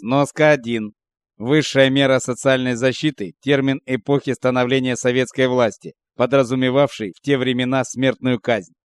Сноска 1. Высшая мера социальной защиты – термин эпохи становления советской власти, подразумевавший в те времена смертную казнь.